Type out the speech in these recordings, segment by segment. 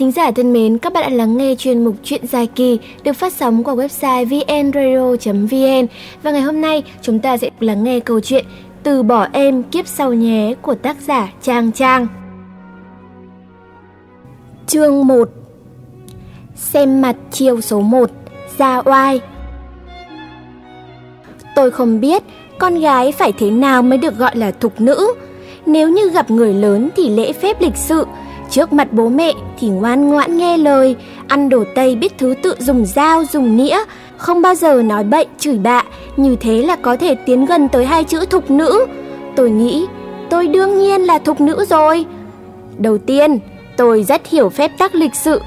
thính giả thân mến, các bạn đã lắng nghe chuyên mục Chuyện dài kỳ được phát sóng qua website vnradio.vn và ngày hôm nay chúng ta sẽ lắng nghe câu chuyện Từ bỏ em kiếp sau nhé của tác giả Trang Trang. Chương 1 Xem mặt chiều số 1 Ra oai Tôi không biết con gái phải thế nào mới được gọi là thục nữ. Nếu như gặp người lớn thì lễ phép lịch sự, trước mặt bố mẹ thì ngoan ngoãn nghe lời, ăn đồ Tây biết thứ tự dùng dao, dùng nĩa, không bao giờ nói bậy, chửi bạ, như thế là có thể tiến gần tới hai chữ thục nữ. Tôi nghĩ, tôi đương nhiên là thục nữ rồi. Đầu tiên, tôi rất hiểu phép tắc lịch sự,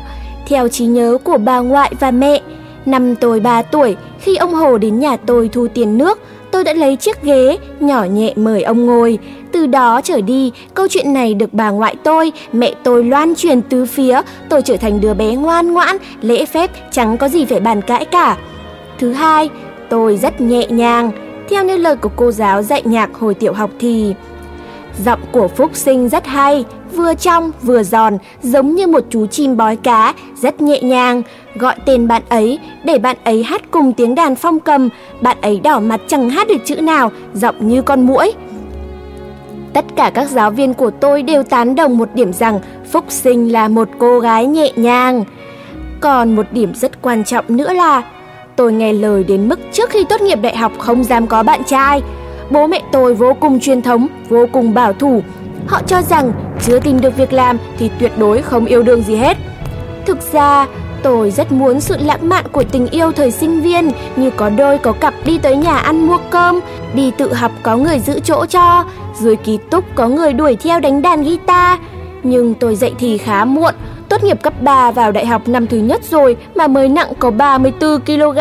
theo trí nhớ của bà ngoại và mẹ. Năm tôi 3 tuổi, khi ông Hồ đến nhà tôi thu tiền nước, tôi đã lấy chiếc ghế, nhỏ nhẹ mời ông ngồi. Từ đó trở đi, câu chuyện này được bà ngoại tôi, mẹ tôi loan truyền tứ phía, tôi trở thành đứa bé ngoan ngoãn, lễ phép, chẳng có gì phải bàn cãi cả. Thứ hai, tôi rất nhẹ nhàng. Theo như lời của cô giáo dạy nhạc hồi tiểu học thì Giọng của Phúc Sinh rất hay, vừa trong vừa giòn, giống như một chú chim bói cá, rất nhẹ nhàng. Gọi tên bạn ấy, để bạn ấy hát cùng tiếng đàn phong cầm, bạn ấy đỏ mặt chẳng hát được chữ nào, giọng như con muỗi. Tất cả các giáo viên của tôi đều tán đồng một điểm rằng Phúc Sinh là một cô gái nhẹ nhàng. Còn một điểm rất quan trọng nữa là tôi nghe lời đến mức trước khi tốt nghiệp đại học không dám có bạn trai. Bố mẹ tôi vô cùng truyền thống, vô cùng bảo thủ. Họ cho rằng chưa tìm được việc làm thì tuyệt đối không yêu đương gì hết. Thực ra, tôi rất muốn sự lãng mạn của tình yêu thời sinh viên như có đôi có cặp đi tới nhà ăn mua cơm, đi tự học có người giữ chỗ cho, dưới ký túc có người đuổi theo đánh đàn guitar. Nhưng tôi dậy thì khá muộn, tốt nghiệp cấp 3 vào đại học năm thứ nhất rồi mà mới nặng có 34 kg,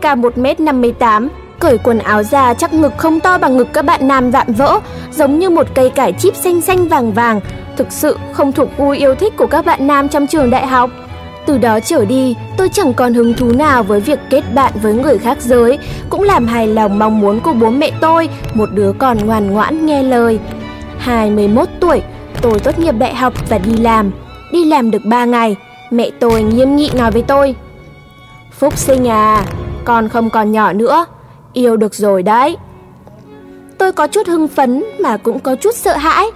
cả 1m58, cởi quần áo ra chắc ngực không to bằng ngực các bạn nam vạm vỡ, giống như một cây cải chip xanh xanh vàng vàng, thực sự không thuộc gu yêu thích của các bạn nam trong trường đại học. Từ đó trở đi, tôi chẳng còn hứng thú nào với việc kết bạn với người khác giới, cũng làm hài lòng mong muốn của bố mẹ tôi, một đứa còn ngoan ngoãn nghe lời. 21 tuổi, tôi tốt nghiệp đại học và đi làm. Đi làm được 3 ngày, mẹ tôi nghiêm nghị nói với tôi. Phúc sinh à, con không còn nhỏ nữa, Yêu được rồi đấy. Tôi có chút hưng phấn mà cũng có chút sợ hãi.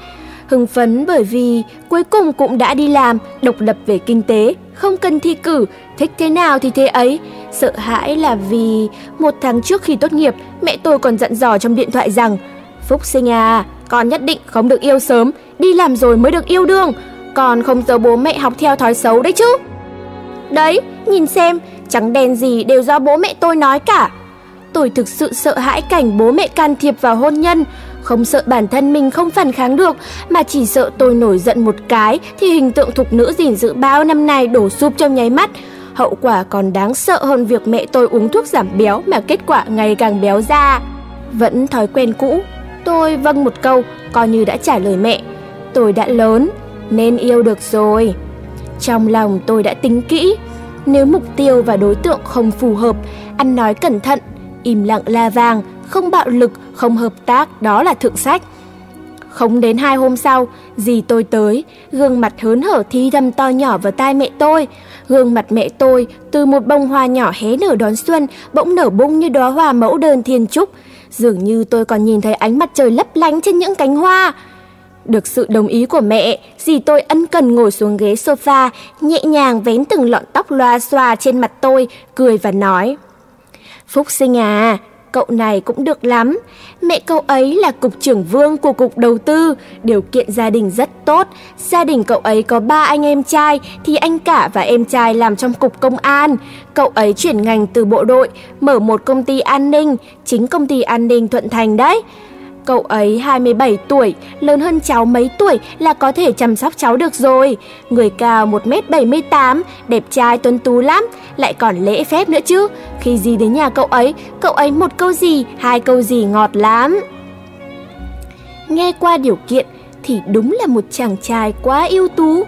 Hưng phấn bởi vì cuối cùng cũng đã đi làm, độc lập về kinh tế, không cần thi cử, thích thế nào thì thế ấy. Sợ hãi là vì một tháng trước khi tốt nghiệp, mẹ tôi còn dặn dò trong điện thoại rằng Phúc sinh à, con nhất định không được yêu sớm, đi làm rồi mới được yêu đương. Con không giờ bố mẹ học theo thói xấu đấy chứ. Đấy, nhìn xem, trắng đen gì đều do bố mẹ tôi nói cả. Tôi thực sự sợ hãi cảnh bố mẹ can thiệp vào hôn nhân, không sợ bản thân mình không phản kháng được, mà chỉ sợ tôi nổi giận một cái thì hình tượng thục nữ gìn giữ bao năm nay đổ sụp trong nháy mắt. Hậu quả còn đáng sợ hơn việc mẹ tôi uống thuốc giảm béo mà kết quả ngày càng béo ra. Vẫn thói quen cũ, tôi vâng một câu, coi như đã trả lời mẹ. Tôi đã lớn, nên yêu được rồi. Trong lòng tôi đã tính kỹ, nếu mục tiêu và đối tượng không phù hợp, ăn nói cẩn thận, im lặng la vàng, không bạo lực, không hợp tác, đó là thượng sách. Không đến hai hôm sau, dì tôi tới, gương mặt hớn hở thi thầm to nhỏ vào tai mẹ tôi. Gương mặt mẹ tôi, từ một bông hoa nhỏ hé nở đón xuân, bỗng nở bung như đóa hoa mẫu đơn thiên trúc. Dường như tôi còn nhìn thấy ánh mặt trời lấp lánh trên những cánh hoa. Được sự đồng ý của mẹ, dì tôi ân cần ngồi xuống ghế sofa, nhẹ nhàng vén từng lọn tóc loa xoa trên mặt tôi, cười và nói. Phúc sinh à, cậu này cũng được lắm. Mẹ cậu ấy là cục trưởng vương của cục đầu tư, điều kiện gia đình rất tốt. Gia đình cậu ấy có ba anh em trai thì anh cả và em trai làm trong cục công an. Cậu ấy chuyển ngành từ bộ đội, mở một công ty an ninh, chính công ty an ninh Thuận Thành đấy. Cậu ấy 27 tuổi, lớn hơn cháu mấy tuổi là có thể chăm sóc cháu được rồi. Người cao 1m78, đẹp trai tuấn tú lắm, lại còn lễ phép nữa chứ. Khi gì đến nhà cậu ấy, cậu ấy một câu gì, hai câu gì ngọt lắm. Nghe qua điều kiện thì đúng là một chàng trai quá ưu tú,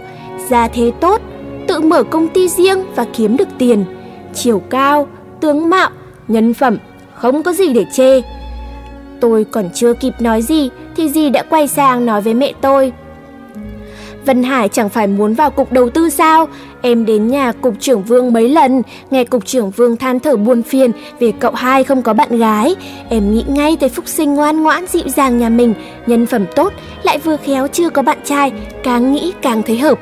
gia thế tốt, tự mở công ty riêng và kiếm được tiền. Chiều cao, tướng mạo, nhân phẩm, không có gì để chê. Tôi còn chưa kịp nói gì thì dì đã quay sang nói với mẹ tôi. Vân Hải chẳng phải muốn vào cục đầu tư sao? Em đến nhà cục trưởng Vương mấy lần, nghe cục trưởng Vương than thở buồn phiền vì cậu hai không có bạn gái. Em nghĩ ngay tới Phúc Sinh ngoan ngoãn dịu dàng nhà mình, nhân phẩm tốt, lại vừa khéo chưa có bạn trai, càng nghĩ càng thấy hợp.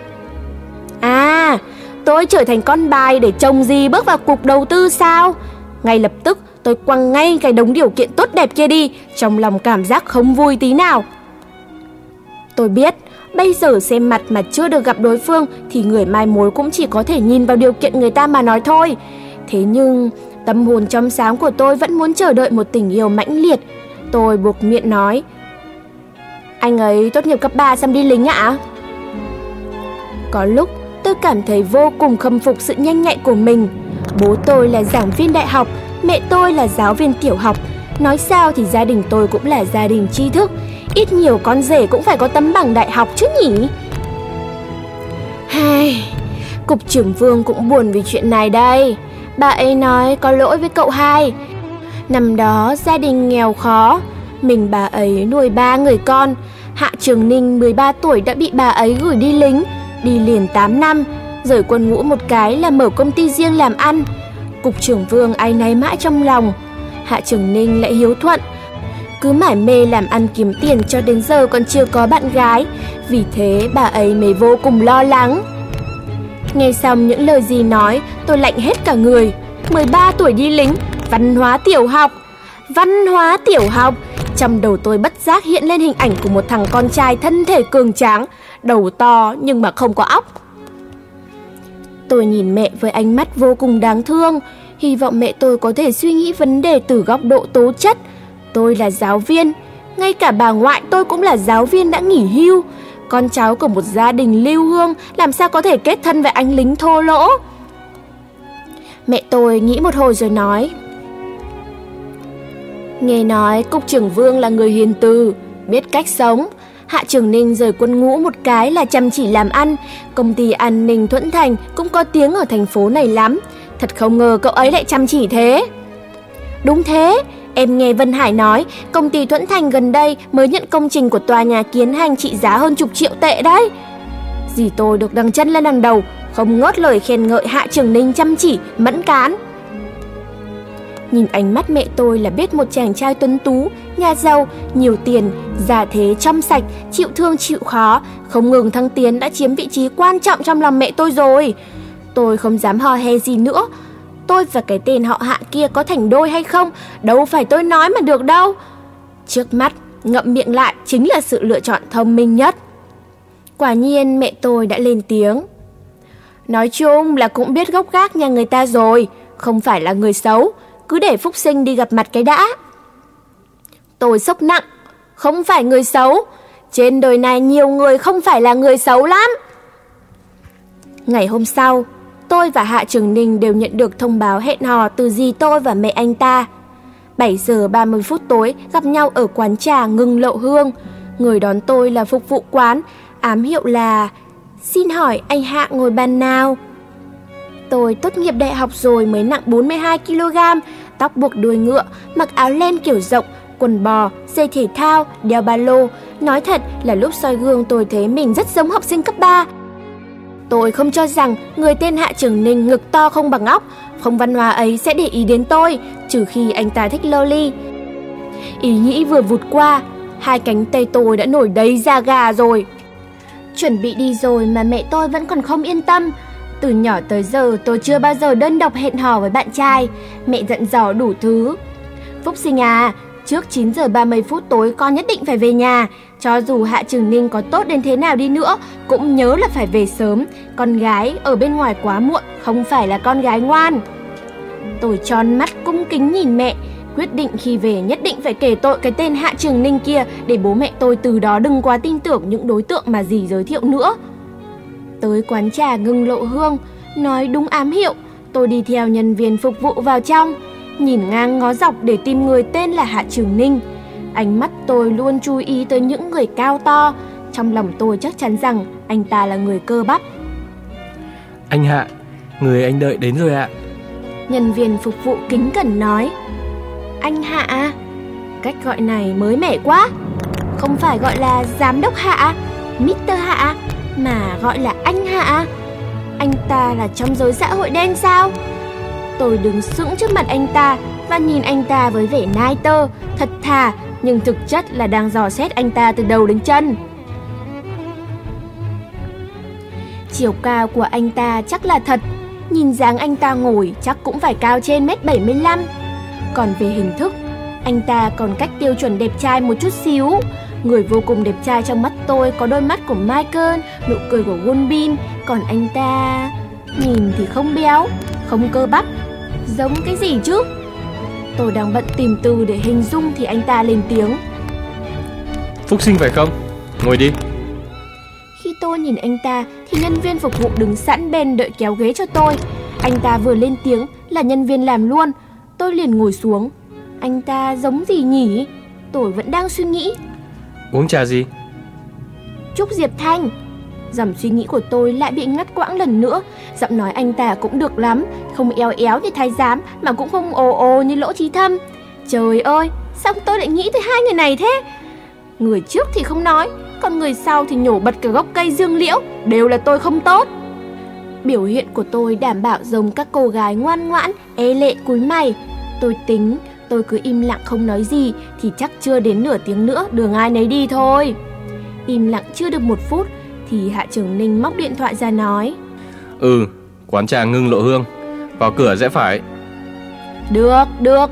À, tôi trở thành con bài để chồng gì bước vào cục đầu tư sao? Ngay lập tức tôi quăng ngay cái đống điều kiện tốt đẹp kia đi, trong lòng cảm giác không vui tí nào. Tôi biết, bây giờ xem mặt mà chưa được gặp đối phương thì người mai mối cũng chỉ có thể nhìn vào điều kiện người ta mà nói thôi. Thế nhưng, tâm hồn trong sáng của tôi vẫn muốn chờ đợi một tình yêu mãnh liệt. Tôi buộc miệng nói, anh ấy tốt nghiệp cấp 3 xong đi lính ạ? Có lúc tôi cảm thấy vô cùng khâm phục sự nhanh nhạy của mình. Bố tôi là giảng viên đại học, mẹ tôi là giáo viên tiểu học. Nói sao thì gia đình tôi cũng là gia đình tri thức, ít nhiều con rể cũng phải có tấm bằng đại học chứ nhỉ? Hai, cục trưởng Vương cũng buồn vì chuyện này đây. Bà ấy nói có lỗi với cậu hai. Năm đó gia đình nghèo khó, mình bà ấy nuôi ba người con. Hạ Trường Ninh 13 tuổi đã bị bà ấy gửi đi lính, đi liền 8 năm, rời quân ngũ một cái là mở công ty riêng làm ăn. Cục trưởng Vương ai náy mãi trong lòng. Hạ Trường Ninh lại hiếu thuận, cứ mải mê làm ăn kiếm tiền cho đến giờ còn chưa có bạn gái, vì thế bà ấy mới vô cùng lo lắng. Nghe xong những lời gì nói, tôi lạnh hết cả người. 13 tuổi đi lính, văn hóa tiểu học. Văn hóa tiểu học, trong đầu tôi bất giác hiện lên hình ảnh của một thằng con trai thân thể cường tráng, đầu to nhưng mà không có óc. Tôi nhìn mẹ với ánh mắt vô cùng đáng thương, hy vọng mẹ tôi có thể suy nghĩ vấn đề từ góc độ tố chất. Tôi là giáo viên, ngay cả bà ngoại tôi cũng là giáo viên đã nghỉ hưu. Con cháu của một gia đình lưu hương làm sao có thể kết thân với anh lính thô lỗ. Mẹ tôi nghĩ một hồi rồi nói. Nghe nói Cục trưởng Vương là người hiền từ, biết cách sống. Hạ Trường Ninh rời quân ngũ một cái là chăm chỉ làm ăn. Công ty an ninh Thuận Thành cũng có tiếng ở thành phố này lắm. Thật không ngờ cậu ấy lại chăm chỉ thế. Đúng thế, em nghe Vân Hải nói công ty Thuận Thành gần đây mới nhận công trình của tòa nhà kiến hành trị giá hơn chục triệu tệ đấy. Dì tôi được đằng chân lên đằng đầu, không ngớt lời khen ngợi Hạ Trường Ninh chăm chỉ, mẫn cán. Nhìn ánh mắt mẹ tôi là biết một chàng trai tuấn tú, nhà giàu, nhiều tiền, già thế trong sạch, chịu thương chịu khó, không ngừng thăng tiến đã chiếm vị trí quan trọng trong lòng mẹ tôi rồi. Tôi không dám hò he gì nữa. Tôi và cái tên họ hạ kia có thành đôi hay không, đâu phải tôi nói mà được đâu. Trước mắt, ngậm miệng lại chính là sự lựa chọn thông minh nhất. Quả nhiên mẹ tôi đã lên tiếng. Nói chung là cũng biết gốc gác nhà người ta rồi, không phải là người xấu, cứ để Phúc Sinh đi gặp mặt cái đã. Tôi sốc nặng, không phải người xấu, trên đời này nhiều người không phải là người xấu lắm. Ngày hôm sau, tôi và Hạ Trường Ninh đều nhận được thông báo hẹn hò từ dì tôi và mẹ anh ta. 7 giờ 30 phút tối gặp nhau ở quán trà ngưng lộ hương. Người đón tôi là phục vụ quán, ám hiệu là Xin hỏi anh Hạ ngồi bàn nào? Tôi tốt nghiệp đại học rồi mới nặng 42kg, tóc buộc đuôi ngựa, mặc áo len kiểu rộng, quần bò, dây thể thao, đeo ba lô. Nói thật là lúc soi gương tôi thấy mình rất giống học sinh cấp 3. Tôi không cho rằng người tên Hạ Trường Ninh ngực to không bằng óc, không văn hóa ấy sẽ để ý đến tôi, trừ khi anh ta thích loli. Ý nghĩ vừa vụt qua, hai cánh tay tôi đã nổi đầy da gà rồi. Chuẩn bị đi rồi mà mẹ tôi vẫn còn không yên tâm. Từ nhỏ tới giờ tôi chưa bao giờ đơn độc hẹn hò với bạn trai, mẹ dặn dò đủ thứ. Phúc sinh à, trước 9 giờ 30 phút tối con nhất định phải về nhà, cho dù Hạ Trường Ninh có tốt đến thế nào đi nữa, cũng nhớ là phải về sớm, con gái ở bên ngoài quá muộn không phải là con gái ngoan. Tôi tròn mắt cung kính nhìn mẹ, quyết định khi về nhất định phải kể tội cái tên Hạ Trường Ninh kia để bố mẹ tôi từ đó đừng quá tin tưởng những đối tượng mà dì giới thiệu nữa. Tới quán trà ngưng lộ hương, nói đúng ám hiệu, tôi đi theo nhân viên phục vụ vào trong, nhìn ngang ngó dọc để tìm người tên là Hạ Trường Ninh. Ánh mắt tôi luôn chú ý tới những người cao to, trong lòng tôi chắc chắn rằng anh ta là người cơ bắp. Anh Hạ, người anh đợi đến rồi ạ. Nhân viên phục vụ kính cẩn nói. Anh Hạ, cách gọi này mới mẻ quá. Không phải gọi là giám đốc Hạ, Mr. Hạ, mà gọi là anh Hạ. Anh ta là trong giới xã hội đen sao? Tôi đứng sững trước mặt anh ta Và nhìn anh ta với vẻ nai tơ, Thật thà, Nhưng thực chất là đang dò xét anh ta từ đầu đến chân. Chiều cao của anh ta chắc là thật, Nhìn dáng anh ta ngồi chắc cũng phải cao trên mét 75 Còn về hình thức, Anh ta còn cách tiêu chuẩn đẹp trai một chút xíu Người vô cùng đẹp trai trong mắt tôi có đôi mắt của Michael, nụ cười của Gunbin. Còn anh ta... nhìn thì không béo, không cơ bắp Giống cái gì chứ? Tôi đang bận tìm từ để hình dung thì anh ta lên tiếng. Phúc sinh phải không? Ngồi đi. Khi tôi nhìn anh ta thì nhân viên phục vụ đứng sẵn bên đợi kéo ghế cho tôi. Anh ta vừa lên tiếng là nhân viên làm luôn. Tôi liền ngồi xuống. Anh ta giống gì nhỉ? Tôi vẫn đang suy nghĩ Uống trà gì? Trúc Diệp Thanh. Dòng suy nghĩ của tôi lại bị ngắt quãng lần nữa. Giọng nói anh ta cũng được lắm. Không eo éo như thái giám, Mà cũng không ồ ồ như lỗ trí thâm. Trời ơi, Sao tôi lại nghĩ tới hai người này thế? Người trước thì không nói, Còn người sau thì nhổ bật cả gốc cây dương liễu. Đều là tôi không tốt. Biểu hiện của tôi đảm bảo giống các cô gái ngoan ngoãn Ê lệ cúi mày. Tôi tính tôi cứ im lặng không nói gì Thì chắc chưa đến nửa tiếng nữa đường ai nấy đi thôi. Im lặng chưa được một phút Thì Hạ Trường Ninh móc điện thoại ra nói. Ừ, quán trà ngưng lộ hương Vào cửa rẽ phải. Được, được.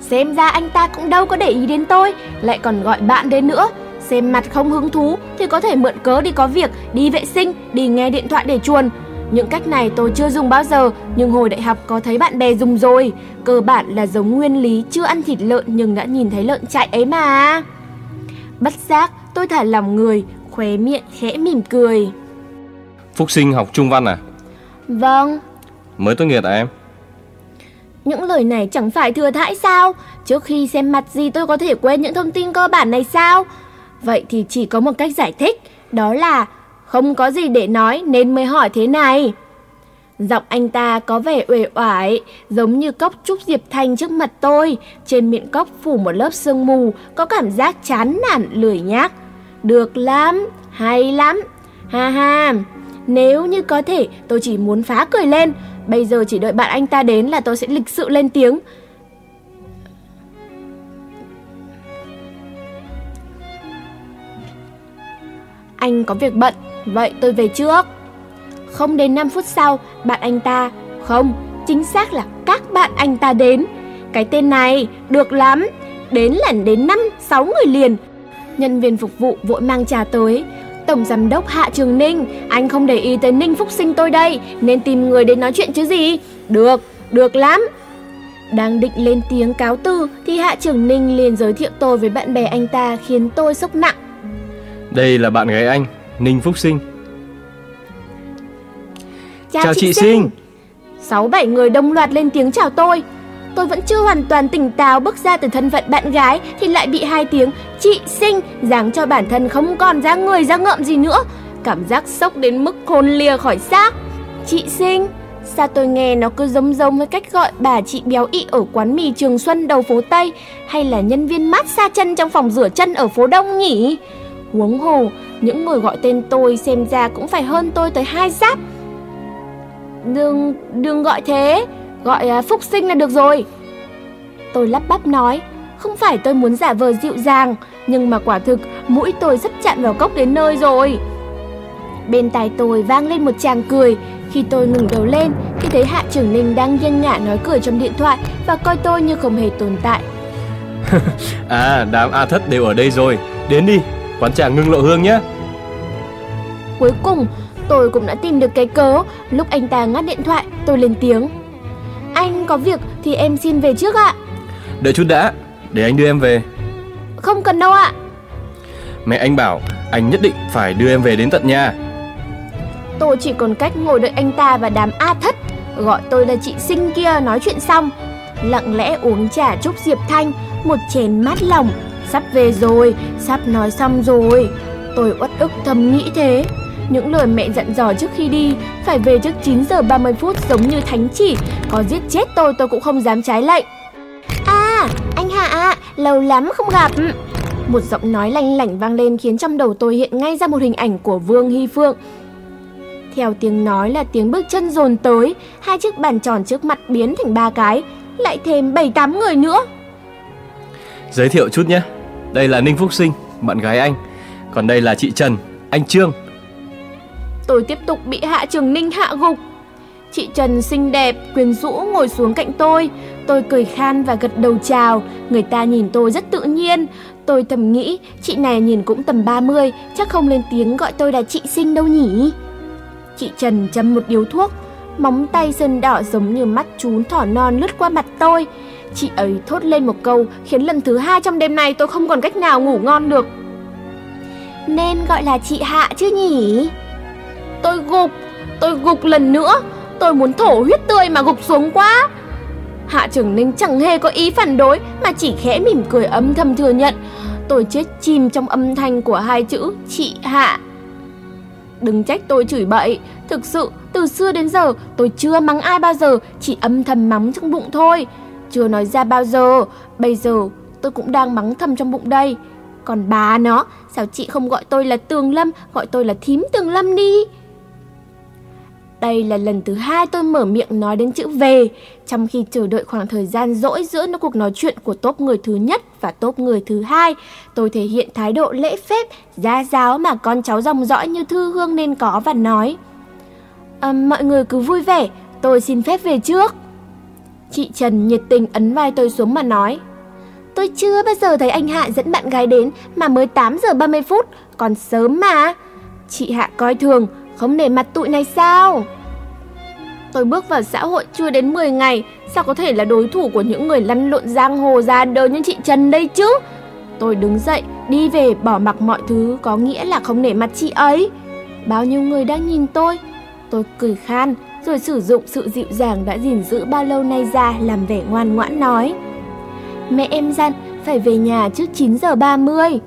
Xem ra anh ta cũng đâu có để ý đến tôi Lại còn gọi bạn đến nữa. Xem mặt không hứng thú Thì có thể mượn cớ đi có việc Đi vệ sinh, đi nghe điện thoại để chuồn những cách này tôi chưa dùng bao giờ, nhưng hồi đại học có thấy bạn bè dùng rồi. Cơ bản là giống nguyên lý chưa ăn thịt lợn nhưng đã nhìn thấy lợn chạy ấy mà. Bất giác, tôi thả lòng người, khóe miệng khẽ mỉm cười. Phúc sinh học trung văn à? Vâng. Mới tốt nghiệp à em? Những lời này chẳng phải thừa thãi sao? Trước khi xem mặt gì tôi có thể quên những thông tin cơ bản này sao? Vậy thì chỉ có một cách giải thích, đó là không có gì để nói nên mới hỏi thế này. Giọng anh ta có vẻ uể oải, giống như cốc trúc diệp thanh trước mặt tôi. Trên miệng cốc phủ một lớp sương mù, có cảm giác chán nản lười nhác. Được lắm, hay lắm. Ha ha, nếu như có thể tôi chỉ muốn phá cười lên. Bây giờ chỉ đợi bạn anh ta đến là tôi sẽ lịch sự lên tiếng. Anh có việc bận, Vậy tôi về trước. Không đến 5 phút sau, bạn anh ta, không, chính xác là các bạn anh ta đến. Cái tên này, được lắm, đến lần đến 5, 6 người liền. Nhân viên phục vụ vội mang trà tới. Tổng giám đốc Hạ Trường Ninh, anh không để ý tới Ninh Phúc Sinh tôi đây, nên tìm người đến nói chuyện chứ gì. Được, được lắm. Đang định lên tiếng cáo từ thì Hạ Trường Ninh liền giới thiệu tôi với bạn bè anh ta khiến tôi sốc nặng. Đây là bạn gái anh, Ninh Phúc Sinh. Chào, chào chị, chị Sinh. Sáu bảy người đồng loạt lên tiếng chào tôi. Tôi vẫn chưa hoàn toàn tỉnh táo bước ra từ thân phận bạn gái thì lại bị hai tiếng chị Sinh giáng cho bản thân không còn ra người ra ngợm gì nữa. Cảm giác sốc đến mức hồn lìa khỏi xác. Chị Sinh, sao tôi nghe nó cứ giống giống với cách gọi bà chị béo ị ở quán mì Trường Xuân đầu phố Tây hay là nhân viên mát xa chân trong phòng rửa chân ở phố Đông nhỉ? Huống hồ, những người gọi tên tôi xem ra cũng phải hơn tôi tới hai giáp. Đừng, đừng gọi thế, gọi à, Phúc Sinh là được rồi. Tôi lắp bắp nói, không phải tôi muốn giả vờ dịu dàng, nhưng mà quả thực mũi tôi sắp chạm vào cốc đến nơi rồi. Bên tai tôi vang lên một tràng cười, khi tôi ngừng đầu lên thì thấy Hạ Trưởng Ninh đang nghiêng ngả nói cười trong điện thoại và coi tôi như không hề tồn tại. à, đám A thất đều ở đây rồi, đến đi, quán trà ngưng lộ hương nhé. Cuối cùng, tôi cũng đã tìm được cái cớ. Lúc anh ta ngắt điện thoại, tôi lên tiếng. Anh có việc thì em xin về trước ạ. Đợi chút đã, để anh đưa em về. Không cần đâu ạ. Mẹ anh bảo anh nhất định phải đưa em về đến tận nhà. Tôi chỉ còn cách ngồi đợi anh ta và đám A thất gọi tôi là chị sinh kia nói chuyện xong lặng lẽ uống trà chúc diệp thanh một chén mát lòng sắp về rồi sắp nói xong rồi tôi uất ức thầm nghĩ thế những lời mẹ dặn dò trước khi đi phải về trước 9 giờ 30 phút giống như thánh chỉ, có giết chết tôi tôi cũng không dám trái lệnh. À, anh Hạ ạ, lâu lắm không gặp. Một giọng nói lanh lảnh vang lên khiến trong đầu tôi hiện ngay ra một hình ảnh của Vương Hy Phương. Theo tiếng nói là tiếng bước chân dồn tới, hai chiếc bàn tròn trước mặt biến thành ba cái, lại thêm bảy tám người nữa. Giới thiệu chút nhé. Đây là Ninh Phúc Sinh, bạn gái anh. Còn đây là chị Trần, anh Trương. Tôi tiếp tục bị Hạ Trường Ninh hạ gục. Chị Trần xinh đẹp, quyến rũ ngồi xuống cạnh tôi. Tôi cười khan và gật đầu chào. Người ta nhìn tôi rất tự nhiên. Tôi thầm nghĩ, chị này nhìn cũng tầm 30, chắc không lên tiếng gọi tôi là chị xinh đâu nhỉ. Chị Trần châm một điếu thuốc, móng tay sơn đỏ giống như mắt chú thỏ non lướt qua mặt tôi. Chị ấy thốt lên một câu khiến lần thứ hai trong đêm nay tôi không còn cách nào ngủ ngon được. Nên gọi là chị Hạ chứ nhỉ? Tôi gục, tôi gục lần nữa, tôi muốn thổ huyết tươi mà gục xuống quá. Hạ Trường Ninh chẳng hề có ý phản đối mà chỉ khẽ mỉm cười âm thầm thừa nhận. Tôi chết chìm trong âm thanh của hai chữ chị Hạ. Đừng trách tôi chửi bậy, thực sự từ xưa đến giờ tôi chưa mắng ai bao giờ, chỉ âm thầm mắng trong bụng thôi. Chưa nói ra bao giờ, bây giờ tôi cũng đang mắng thầm trong bụng đây. Còn bà nó, sao chị không gọi tôi là Tường Lâm, gọi tôi là Thím Tường Lâm đi. Đây là lần thứ hai tôi mở miệng nói đến chữ về, trong khi chờ đợi khoảng thời gian rỗi giữa nó cuộc nói chuyện của top người thứ nhất và top người thứ hai. Tôi thể hiện thái độ lễ phép, gia giáo mà con cháu dòng dõi như Thư Hương nên có và nói. À, mọi người cứ vui vẻ, tôi xin phép về trước. Chị Trần nhiệt tình ấn vai tôi xuống mà nói. Tôi chưa bao giờ thấy anh Hạ dẫn bạn gái đến mà mới 8 giờ 30 phút, còn sớm mà. Chị Hạ coi thường, không nể mặt tụi này sao? Tôi bước vào xã hội chưa đến 10 ngày, sao có thể là đối thủ của những người lăn lộn giang hồ ra đời như chị Trần đây chứ? Tôi đứng dậy, đi về bỏ mặc mọi thứ có nghĩa là không nể mặt chị ấy. Bao nhiêu người đang nhìn tôi. Tôi cười khan, rồi sử dụng sự dịu dàng đã gìn giữ bao lâu nay ra làm vẻ ngoan ngoãn nói. Mẹ em dặn phải về nhà trước 9 giờ 30.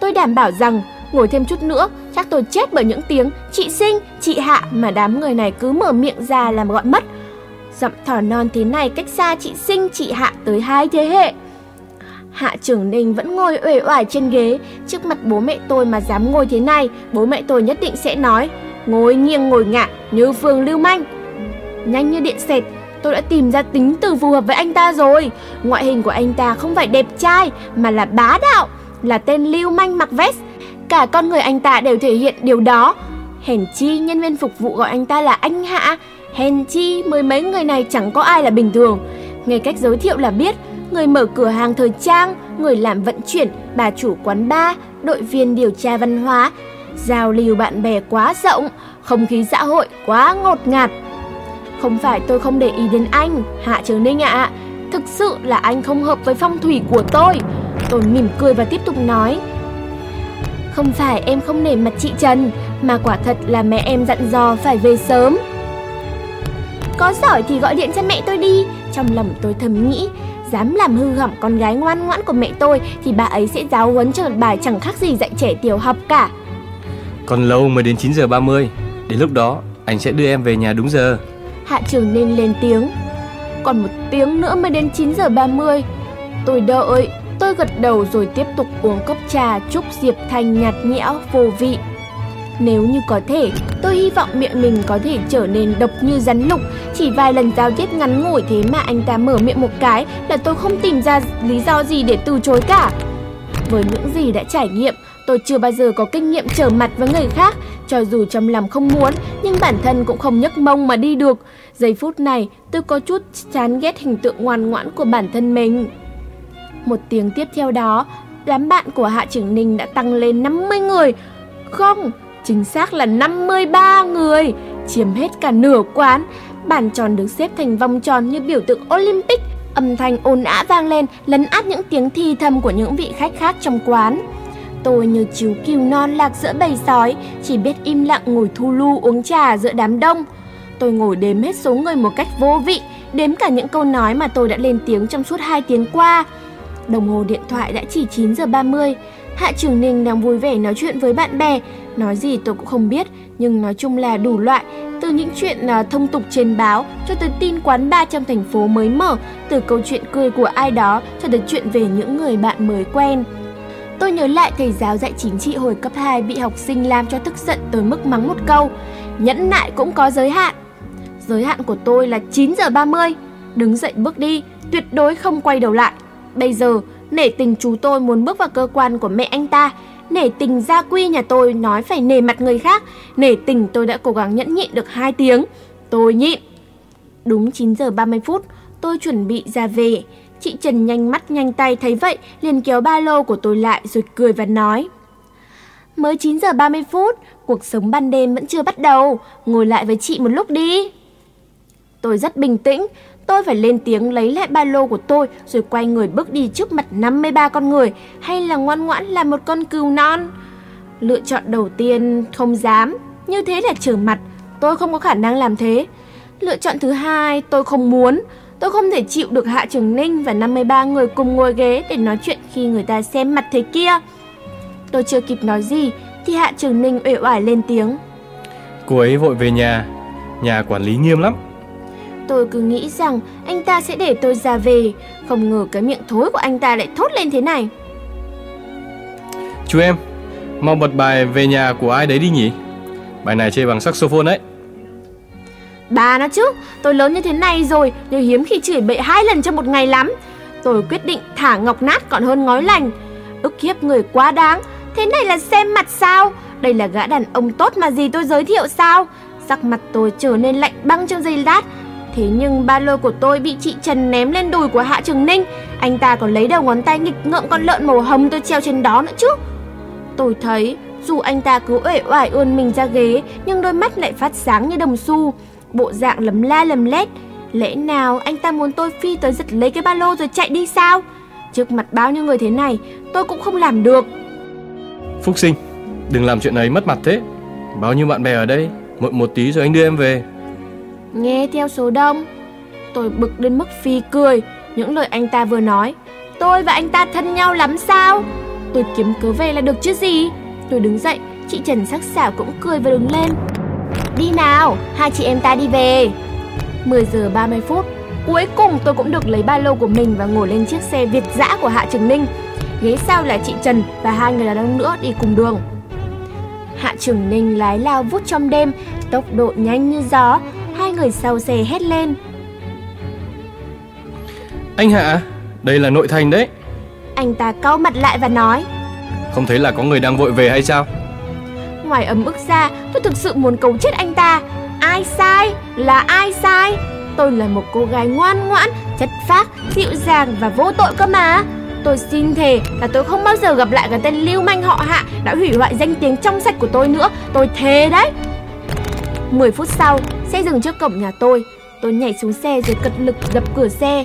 Tôi đảm bảo rằng ngồi thêm chút nữa chắc tôi chết bởi những tiếng chị sinh, chị hạ mà đám người này cứ mở miệng ra làm gọi mất. Giọng thỏ non thế này cách xa chị sinh, chị hạ tới hai thế hệ. Hạ trưởng Ninh vẫn ngồi uể oải trên ghế, trước mặt bố mẹ tôi mà dám ngồi thế này, bố mẹ tôi nhất định sẽ nói, ngồi nghiêng ngồi ngả như phường lưu manh. Nhanh như điện xẹt, tôi đã tìm ra tính từ phù hợp với anh ta rồi. Ngoại hình của anh ta không phải đẹp trai mà là bá đạo, là tên lưu manh mặc vest. Cả con người anh ta đều thể hiện điều đó. Hèn chi nhân viên phục vụ gọi anh ta là anh Hạ, hèn chi mười mấy người này chẳng có ai là bình thường. Nghe cách giới thiệu là biết, người mở cửa hàng thời trang, người làm vận chuyển, bà chủ quán bar, đội viên điều tra văn hóa, giao lưu bạn bè quá rộng, không khí xã hội quá ngột ngạt. Không phải tôi không để ý đến anh, Hạ Trường Ninh ạ. À. Thực sự là anh không hợp với phong thủy của tôi. Tôi mỉm cười và tiếp tục nói. Không phải em không nể mặt chị Trần, mà quả thật là mẹ em dặn dò phải về sớm. Có giỏi thì gọi điện cho mẹ tôi đi, trong lòng tôi thầm nghĩ, dám làm hư hỏng con gái ngoan ngoãn của mẹ tôi thì bà ấy sẽ giáo huấn cho bài chẳng khác gì dạy trẻ tiểu học cả. Còn lâu mới đến 9 giờ 30, đến lúc đó anh sẽ đưa em về nhà đúng giờ. Hạ trường nên lên tiếng. Còn một tiếng nữa mới đến 9 giờ 30. Tôi đợi, tôi gật đầu rồi tiếp tục uống cốc trà chúc Diệp Thanh nhạt nhẽo vô vị. Nếu như có thể, tôi hy vọng miệng mình có thể trở nên độc như rắn lục. Chỉ vài lần giao tiếp ngắn ngủi thế mà anh ta mở miệng một cái là tôi không tìm ra lý do gì để từ chối cả. Với những gì đã trải nghiệm, tôi chưa bao giờ có kinh nghiệm trở mặt với người khác. Cho dù trong lòng không muốn, nhưng bản thân cũng không nhấc mông mà đi được. Giây phút này, tôi có chút chán ghét hình tượng ngoan ngoãn của bản thân mình. Một tiếng tiếp theo đó, đám bạn của Hạ Trưởng Ninh đã tăng lên 50 người. Không, chính xác là 53 người, chiếm hết cả nửa quán. Bàn tròn được xếp thành vòng tròn như biểu tượng Olympic. Âm thanh ồn ã vang lên, lấn át những tiếng thi thầm của những vị khách khác trong quán. Tôi như chú cừu non lạc giữa bầy sói, chỉ biết im lặng ngồi thu lu uống trà giữa đám đông. Tôi ngồi đếm hết số người một cách vô vị, đếm cả những câu nói mà tôi đã lên tiếng trong suốt 2 tiếng qua. Đồng hồ điện thoại đã chỉ 9 giờ 30. Hạ Trường Ninh đang vui vẻ nói chuyện với bạn bè, nói gì tôi cũng không biết, nhưng nói chung là đủ loại, từ những chuyện à, thông tục trên báo cho tới tin quán bar trong thành phố mới mở, từ câu chuyện cười của ai đó cho tới chuyện về những người bạn mới quen. Tôi nhớ lại thầy giáo dạy chính trị hồi cấp 2 bị học sinh làm cho tức giận tới mức mắng một câu. nhẫn nại cũng có giới hạn. Giới hạn của tôi là 9 giờ 30, đứng dậy bước đi, tuyệt đối không quay đầu lại. Bây giờ, nể tình chú tôi muốn bước vào cơ quan của mẹ anh ta, nể tình gia quy nhà tôi nói phải nề mặt người khác, nể tình tôi đã cố gắng nhẫn nhịn được 2 tiếng. Tôi nhịn. Đúng 9 giờ 30 phút, tôi chuẩn bị ra về. Chị Trần nhanh mắt nhanh tay thấy vậy, liền kéo ba lô của tôi lại rồi cười và nói. Mới 9 giờ 30 phút, cuộc sống ban đêm vẫn chưa bắt đầu, ngồi lại với chị một lúc đi. Tôi rất bình tĩnh, tôi phải lên tiếng lấy lại ba lô của tôi rồi quay người bước đi trước mặt 53 con người hay là ngoan ngoãn là một con cừu non. Lựa chọn đầu tiên không dám, như thế là trở mặt, tôi không có khả năng làm thế. Lựa chọn thứ hai tôi không muốn, tôi không thể chịu được Hạ Trường Ninh và 53 người cùng ngồi ghế để nói chuyện khi người ta xem mặt thế kia. Tôi chưa kịp nói gì thì Hạ Trường Ninh uể oải lên tiếng. Cô ấy vội về nhà, nhà quản lý nghiêm lắm. Tôi cứ nghĩ rằng anh ta sẽ để tôi ra về, không ngờ cái miệng thối của anh ta lại thốt lên thế này. Chú em, mau bật bài về nhà của ai đấy đi nhỉ? Bài này chơi bằng saxophone đấy. Bà nó chứ, tôi lớn như thế này rồi nhưng hiếm khi chửi bậy hai lần trong một ngày lắm. Tôi quyết định thả ngọc nát còn hơn ngói lành. Ức hiếp người quá đáng, thế này là xem mặt sao? Đây là gã đàn ông tốt mà gì tôi giới thiệu sao? Sắc mặt tôi trở nên lạnh băng trong giây lát. Thế nhưng ba lô của tôi bị chị Trần ném lên đùi của Hạ Trường Ninh. Anh ta còn lấy đầu ngón tay nghịch ngợm con lợn màu hồng tôi treo trên đó nữa chứ. Tôi thấy dù anh ta cứ uể oải ươn mình ra ghế nhưng đôi mắt lại phát sáng như đồng xu bộ dạng lấm la lầm lét. Lẽ nào anh ta muốn tôi phi tới giật lấy cái ba lô rồi chạy đi sao? Trước mặt bao nhiêu người thế này, tôi cũng không làm được. Phúc sinh, đừng làm chuyện ấy mất mặt thế. Bao nhiêu bạn bè ở đây, muộn một tí rồi anh đưa em về. Nghe theo số đông, tôi bực đến mức phi cười những lời anh ta vừa nói. Tôi và anh ta thân nhau lắm sao? Tôi kiếm cớ về là được chứ gì? Tôi đứng dậy, chị Trần sắc sảo cũng cười và đứng lên. Đi nào, hai chị em ta đi về. 10 giờ 30 phút Cuối cùng tôi cũng được lấy ba lô của mình và ngồi lên chiếc xe Việt dã của Hạ Trường Ninh. Ghế sau là chị Trần và hai người đàn ông nữa đi cùng đường. Hạ Trường Ninh lái lao vút trong đêm Tốc độ nhanh như gió Hai người sau xe hét lên. Anh Hạ, đây là nội thành đấy. Anh ta cau mặt lại và nói Không thấy là có người đang vội về hay sao Ngoài ấm ức ra tôi thực sự muốn cầu chết anh ta Ai sai? Là ai sai? Tôi là một cô gái ngoan ngoãn, chất phác, dịu dàng và vô tội cơ mà Tôi xin thề là tôi không bao giờ gặp lại cái tên lưu manh họ hạ đã hủy hoại danh tiếng trong sạch của tôi nữa Tôi thề đấy 10 phút sau, xe dừng trước cổng nhà tôi Tôi nhảy xuống xe rồi cật lực đập cửa xe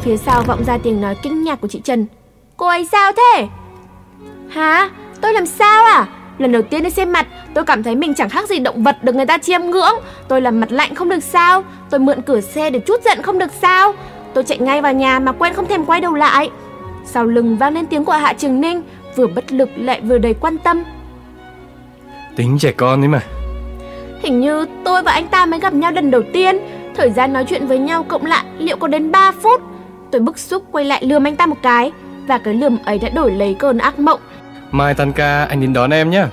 Phía sau vọng ra tiếng nói kinh ngạc của chị Trần Cô ấy sao thế? Hả? Tôi làm sao à? Lần đầu tiên đi xem mặt, tôi cảm thấy mình chẳng khác gì động vật được người ta chiêm ngưỡng. Tôi làm mặt lạnh không được sao? Tôi mượn cửa xe để chút giận không được sao? Tôi chạy ngay vào nhà mà quên không thèm quay đầu lại. Sau lưng vang lên tiếng của Hạ Trường Ninh, vừa bất lực lại vừa đầy quan tâm. Tính trẻ con ấy mà. Hình như tôi và anh ta mới gặp nhau lần đầu tiên, thời gian nói chuyện với nhau cộng lại liệu có đến 3 phút. Tôi bức xúc quay lại lườm anh ta một cái, và cái lườm ấy đã đổi lấy cơn ác mộng Mai tan ca anh đến đón em nhé.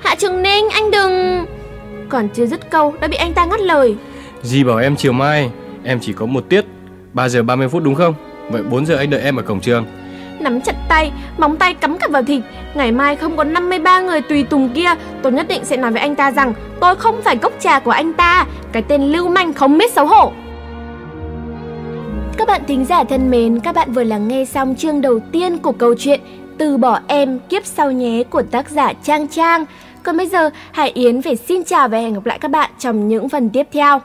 Hạ Trường Ninh anh đừng. Còn chưa dứt câu đã bị anh ta ngắt lời. Dì bảo em chiều mai Em chỉ có một tiết 3 giờ 30 phút đúng không? Vậy 4 giờ anh đợi em ở cổng trường. Nắm chặt tay, móng tay cắm cả vào thịt. Ngày mai không có 53 người tùy tùng kia Tôi nhất định sẽ nói với anh ta rằng Tôi không phải cốc trà của anh ta. Cái tên lưu manh không biết xấu hổ. Các bạn thính giả thân mến Các bạn vừa lắng nghe xong chương đầu tiên của câu chuyện từ bỏ em kiếp sau nhé của tác giả Trang Trang. Còn bây giờ, Hải Yến phải xin chào và hẹn gặp lại các bạn trong những phần tiếp theo.